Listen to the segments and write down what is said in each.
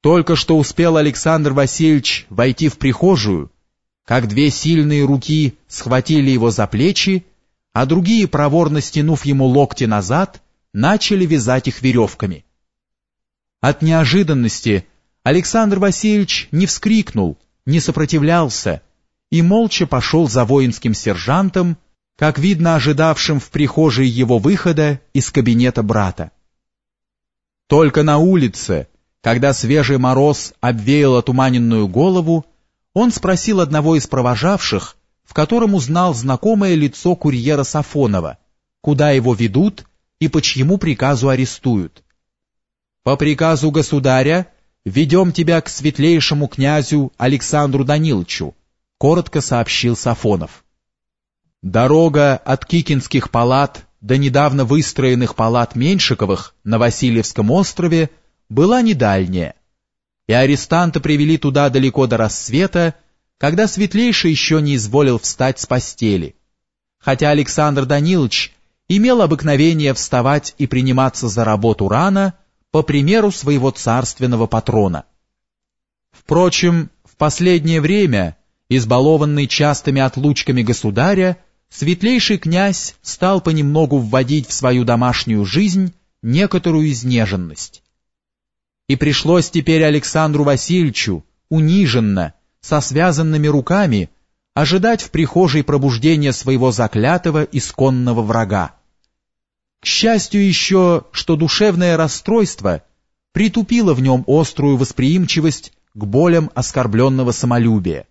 Только что успел Александр Васильевич войти в прихожую, как две сильные руки схватили его за плечи, а другие, проворно стянув ему локти назад, начали вязать их веревками. От неожиданности Александр Васильевич не вскрикнул, не сопротивлялся и молча пошел за воинским сержантом, как видно ожидавшим в прихожей его выхода из кабинета брата. Только на улице, когда свежий мороз обвеял отуманенную голову, он спросил одного из провожавших, в котором узнал знакомое лицо курьера Сафонова, куда его ведут и по чьему приказу арестуют. «По приказу государя ведем тебя к светлейшему князю Александру Даниловичу», коротко сообщил Сафонов. Дорога от Кикинских палат до недавно выстроенных палат Меньшиковых на Васильевском острове была недальняя, и арестанта привели туда далеко до рассвета, когда Светлейший еще не изволил встать с постели, хотя Александр Данилович имел обыкновение вставать и приниматься за работу рано, по примеру своего царственного патрона. Впрочем, в последнее время, избалованный частыми отлучками государя, светлейший князь стал понемногу вводить в свою домашнюю жизнь некоторую изнеженность. И пришлось теперь Александру Васильевичу, униженно, со связанными руками, ожидать в прихожей пробуждения своего заклятого исконного врага. К счастью еще, что душевное расстройство притупило в нем острую восприимчивость к болям оскорбленного самолюбия.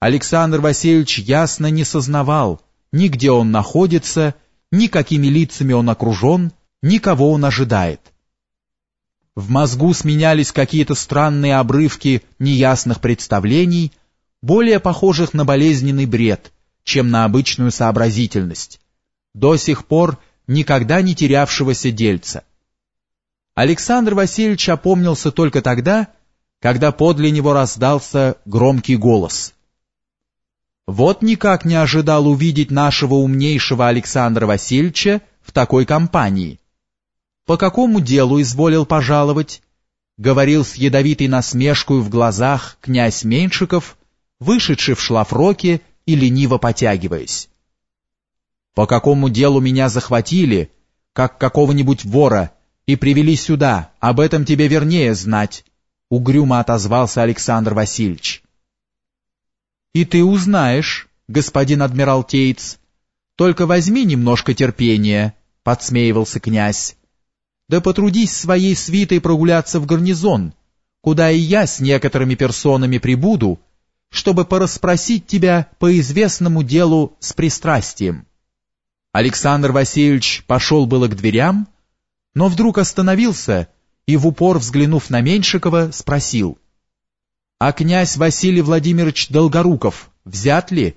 Александр Васильевич ясно не сознавал, ни где он находится, ни какими лицами он окружен, ни кого он ожидает. В мозгу сменялись какие-то странные обрывки неясных представлений, более похожих на болезненный бред, чем на обычную сообразительность, до сих пор никогда не терявшегося дельца. Александр Васильевич опомнился только тогда, когда подле него раздался громкий голос — вот никак не ожидал увидеть нашего умнейшего Александра Васильевича в такой компании. По какому делу изволил пожаловать? Говорил с ядовитой насмешкой в глазах князь Меньшиков, вышедший в шлафроке и лениво потягиваясь. По какому делу меня захватили, как какого-нибудь вора, и привели сюда, об этом тебе вернее знать, угрюмо отозвался Александр Васильевич. И ты узнаешь, господин адмиралтейц. Только возьми немножко терпения, подсмеивался князь. Да потрудись своей свитой прогуляться в гарнизон, куда и я с некоторыми персонами прибуду, чтобы порасспросить тебя по известному делу с пристрастием. Александр Васильевич пошел было к дверям, но вдруг остановился и, в упор взглянув на Меньшикова, спросил — а князь Василий Владимирович Долгоруков взят ли?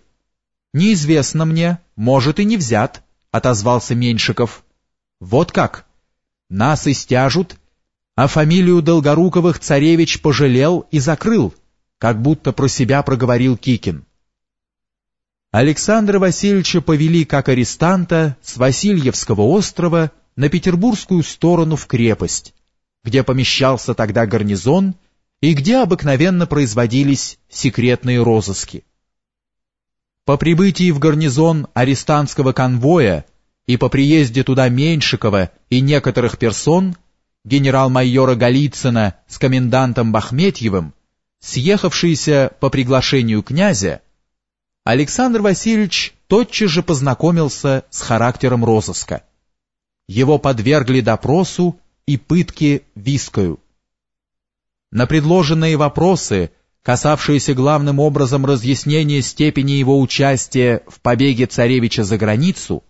Неизвестно мне, может и не взят, отозвался Меньшиков. Вот как? Нас истяжут, а фамилию Долгоруковых царевич пожалел и закрыл, как будто про себя проговорил Кикин. Александра Васильевича повели как арестанта с Васильевского острова на петербургскую сторону в крепость, где помещался тогда гарнизон и где обыкновенно производились секретные розыски. По прибытии в гарнизон арестантского конвоя и по приезде туда Меньшикова и некоторых персон, генерал-майора Голицына с комендантом Бахметьевым, съехавшиеся по приглашению князя, Александр Васильевич тотчас же познакомился с характером розыска. Его подвергли допросу и пытке вискою. На предложенные вопросы, касавшиеся главным образом разъяснения степени его участия в побеге царевича за границу,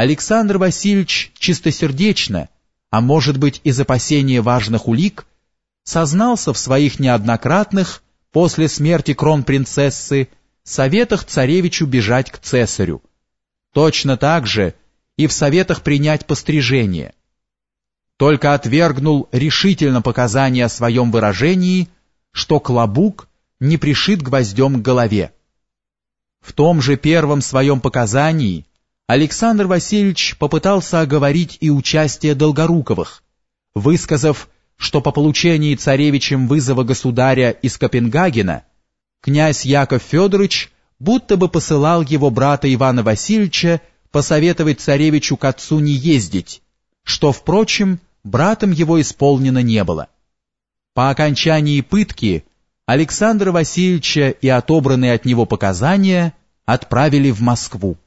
Александр Васильевич чистосердечно, а может быть из опасения важных улик, сознался в своих неоднократных, после смерти кронпринцессы, советах царевичу бежать к цесарю. Точно так же и в советах принять пострижение – только отвергнул решительно показания о своем выражении, что клобук не пришит гвоздем к голове. В том же первом своем показании Александр Васильевич попытался оговорить и участие Долгоруковых, высказав, что по получении царевичем вызова государя из Копенгагена князь Яков Федорович будто бы посылал его брата Ивана Васильевича посоветовать царевичу к отцу не ездить, что, впрочем, братом его исполнено не было. По окончании пытки Александра Васильевича и отобранные от него показания отправили в Москву.